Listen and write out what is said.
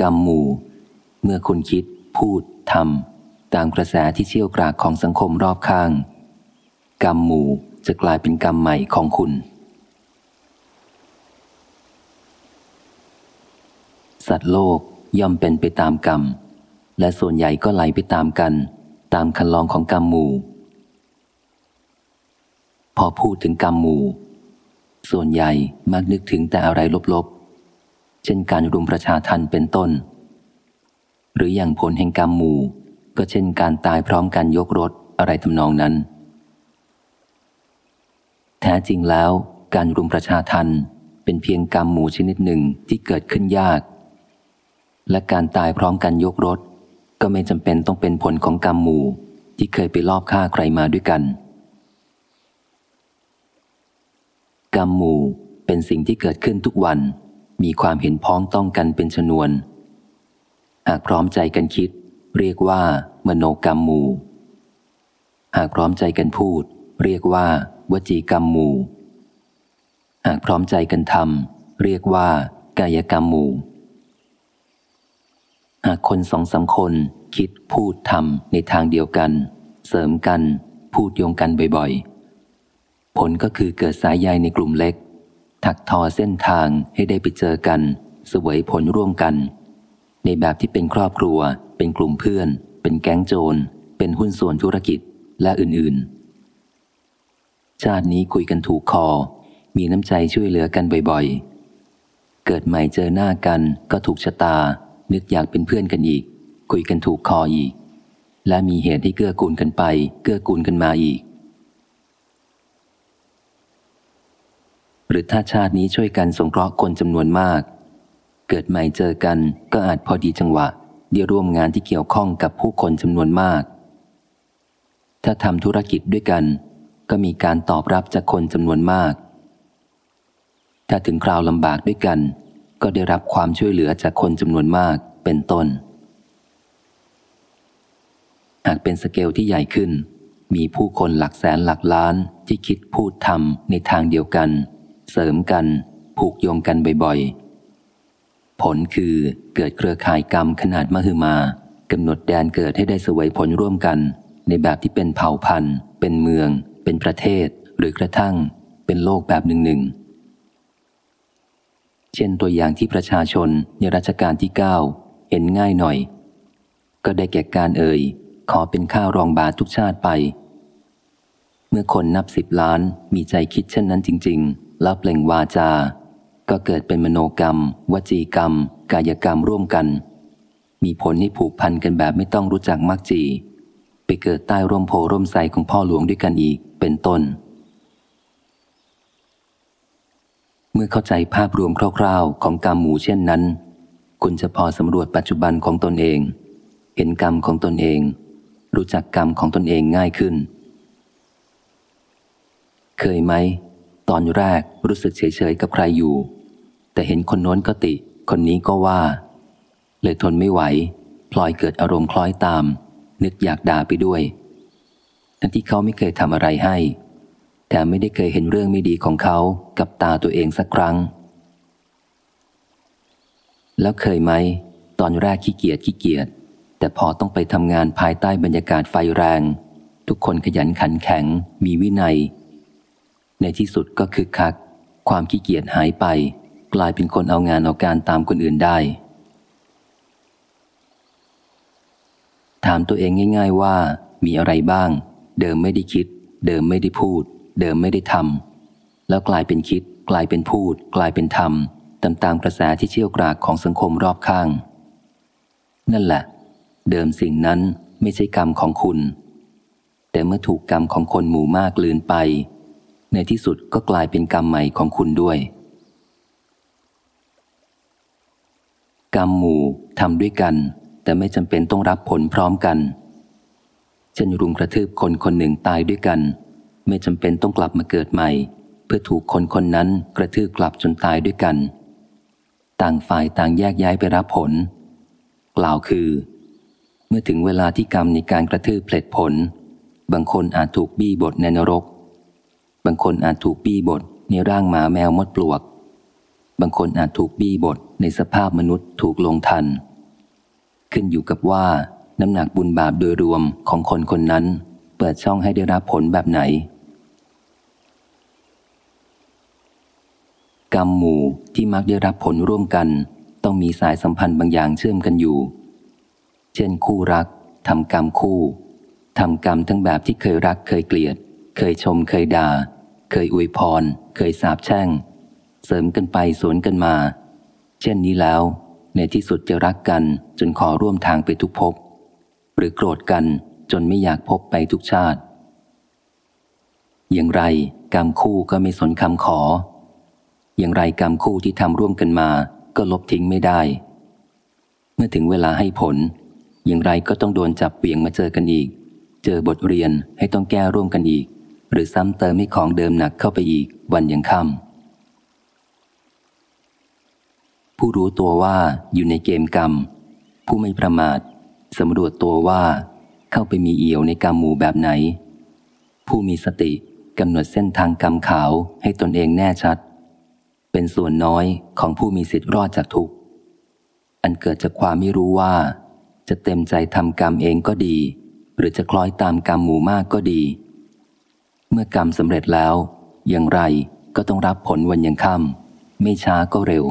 กรรมหมู่ เมื่อคุณคิด พูดทำตามกระแสที่เชี่ยวกรากของสังคมรอบข้าง กรรมหมู่จะกลายเป็นกรรมใหม่ของคุณ สัตว์โลกย่อมเป็นไปตามกรรม และส่วนใหญ่ก็ไหลไปตามกัน ตามคันลองของกรรมหมู่ พอพูดถึงกรรมหมู่ ส่วนใหญ่มักนึกถึงแต่อะไรลบๆ ช่นการรุมประชาทันเป็นต้น หรืออย่างผลแห่งกรรมหมู่ ก็เช่นการตายพร้อมกันยกรถอะไรทำนองนั้น แท้จริงแล้วการรุมประชาทันเป็นเพียงกรรมหมู่ชนิดหนึ่งที่เกิดขึ้นยาก และการตายพร้อมกันยกรถ ก็ไม่จำเป็นต้องเป็นผลของกรรมหมู่ที่เคยไปลอบฆ่าใครมาด้วยกัน กรรมหมู่เป็นสิ่งที่เกิดขึ้นทุกวัน มีความเห็นพ้องต้องกันเป็นชนวน หากพร้อมใจกันคิด เรียกว่า มโนกรรมหมู่ หากพร้อมใจกันพูด เรียกว่า วจีกรรมหมู่ หากพร้อมใจกันทำเรียกว่า กายกรรมหมู่ หากคนสองสาคนคิดพูดทำในทางเดียวกัน เสริมกัน พูดโยงกันบ่อยๆ ผลก็คือเกิดสายใยในกลุ่มเล็ก ถักทอเส้นทางให้ได้ไปเจอกัน สวยผลร่วมกัน ในแบบที่เป็นครอบครัว เป็นกลุ่มเพื่อน เป็นแก๊งโจร เป็นหุ้นส่วนธุรกิจและอื่นๆ ชาตินี้คุยกันถูกคอ มีน้ำใจช่วยเหลือกันบ่อยๆ เกิดใหม่เจอหน้ากันก็ถูกชะตา นึกอยากเป็นเพื่อนกันอีก คุยกันถูกคออีก และมีเหตุให้เกื้อกูลกันไป เกื้อกูลกันมาอีก หรือถ้าชาตินี้ช่วยกันสงเคราะห์คนจำนวนมาก เกิดใหม่เจอกันก็อาจพอดีจังหวะเดียวร่วมงานที่เกี่ยวข้องกับผู้คนจำนวนมาก ถ้าทำธุรกิจด้วยกัน ก็มีการตอบรับจากคนจำนวนมาก ถ้าถึงคราวลำบากด้วยกัน ก็ได้รับความช่วยเหลือจากคนจำนวนมากเป็นต้น หากเป็นสเกลที่ใหญ่ขึ้น มีผู้คนหลักแสนหลักล้านที่คิดพูดทำในทางเดียวกัน เสริมกัน ผูกโยงกันบ่อยๆ ผลคือเกิดเครือข่ายกรรมขนาดมหึมากำหนดแดนเกิดให้ได้สวยผลร่วมกัน ในแบบที่เป็นเผ่าพันธุ์ เป็นเมือง เป็นประเทศ หรือกระทั่งเป็นโลกแบบหนึ่งหนึ่งเช่นตัวอย่างที่ประชาชนในรัชกาลที่เก้าเห็นง่ายหน่อย ก็ได้แก่การเอ่ย ขอเป็นข้าวรองบาททุกชาติไป เมื่อคนนับสิบล้านมีใจคิดเช่นนั้นจริง ๆ แล้วเปล่งวาจา ก็เกิดเป็นมโนกรรม วจีกรรม กายกรรมร่วมกัน มีผลให้ผูกพันกันแบบไม่ต้องรู้จักมักจี ไปเกิดใต้ร่มโพร่มใสของพ่อหลวงด้วยกันอีกเป็นต้น เมื่อเข้าใจภาพรวมคร่าวๆ ของกรรมหมู่เช่นนั้น คุณจะพอสำรวจปัจจุบันของตนเอง เห็นกรรมของตนเอง รู้จักกรรมของตนเองง่ายขึ้น เคยไหม ตอนแรกรู้สึกเฉยๆกับใครอยู่ แต่เห็นคนโน้นก็ติ คนนี้ก็ว่า เลยทนไม่ไหว พลอยเกิดอารมณ์คล้อยตาม นึกอยากด่าไปด้วย ทั้งที่เขาไม่เคยทำอะไรให้ แต่ไม่ได้เคยเห็นเรื่องไม่ดีของเขากับตาตัวเองสักครั้ง แล้วเคยไหม ตอนแรกขี้เกียจขี้เกียจแต่พอต้องไปทำงานภายใต้บรรยากาศไฟแรง ทุกคนขยันขันแข็ง มีวินัย ในที่สุดก็คือคัก ความขี้เกียจหายไป กลายเป็นคนเอางานเอาการตามคนอื่นได้ ถามตัวเองง่าย ๆว่า มีอะไรบ้าง เดิมไม่ได้คิด เดิมไม่ได้พูด เดิมไม่ได้ทำแล้วกลายเป็นคิด กลายเป็นพูด กลายเป็นทำตามตามกระแสที่เชี่ยวกรากของสังคมรอบข้าง นั่นแหละ เดิมสิ่งนั้นไม่ใช่กรรมของคุณ แต่เมื่อถูกกรรมของคนหมู่มากลืนไป ในที่สุดก็กลายเป็นกรรมใหม่ของคุณด้วย กรรมหมู่ทำด้วยกัน แต่ไม่จำเป็นต้องรับผลพร้อมกันเช่นรุมกระทืบคนคนหนึ่งตายด้วยกัน ไม่จำเป็นต้องกลับมาเกิดใหม่ เพื่อถูกคนคนนั้นกระทืบกลับจนตายด้วยกัน ต่างฝ่ายต่างแยกย้ายไปรับผล กล่าวคือ เมื่อถึงเวลาที่กรรมในการกระทืบเพลิดผล บางคนอาจถูกบี้บทในนรก บางคนอาจถูกบี้บทในร่างหมาแมวมดปลวก บางคนอาจถูกบี้บทในสภาพมนุษย์ถูกลงทัน ขึ้นอยู่กับว่า น้ำหนักบุญบาปโดยรวมของคนคนนั้น เปิดช่องให้ได้รับผลแบบไหน กรรมหมู่ที่มักได้รับผลร่วมกัน ต้องมีสายสัมพันธ์บางอย่างเชื่อมกันอยู่ เช่นคู่รักทำกรรมคู่ทำกรรมทั้งแบบที่เคยรักเคยเกลียด เคยชมเคยด่า เคยอวยพร เคยสาบแช่ง เสริมกันไปสวนกันมา เช่นนี้แล้ว ในที่สุดจะรักกันจนขอร่วมทางไปทุกภพหรือโกรธกันจนไม่อยากพบไปทุกชาติ อย่างไรกรรมคู่ก็ไม่สนคำขอ อย่างไรกรรมคู่ที่ทำร่วมกันมา ก็ลบทิ้งไม่ได้ เมื่อถึงเวลาให้ผล อย่างไรก็ต้องโดนจับเปี่ยงมาเจอกันอีก เจอบทเรียนให้ต้องแก้ร่วมกันอีก หรือซ้ำเติมให้ของเดิมหนักเข้าไปอีกวันยังค่ำผู้รู้ตัวว่าอยู่ในเกมกรรม ผู้ไม่ประมาทสำรวจตัวว่า เข้าไปมีเอี่ยวในกรรมหมู่แบบไหน ผู้มีสติกำหนดเส้นทางกรรมขาวให้ตนเองแน่ชัด เป็นส่วนน้อยของผู้มีสิทธิ์รอดจากทุกข์อันเกิดจากความไม่รู้ว่า จะเต็มใจทำกรรมเองก็ดี หรือจะคล้อยตามกรรมหมู่มากก็ดี เมื่อกรรมสำเร็จแล้ว อย่างไรก็ต้องรับผลวันยังค่ำไม่ช้าก็เร็ว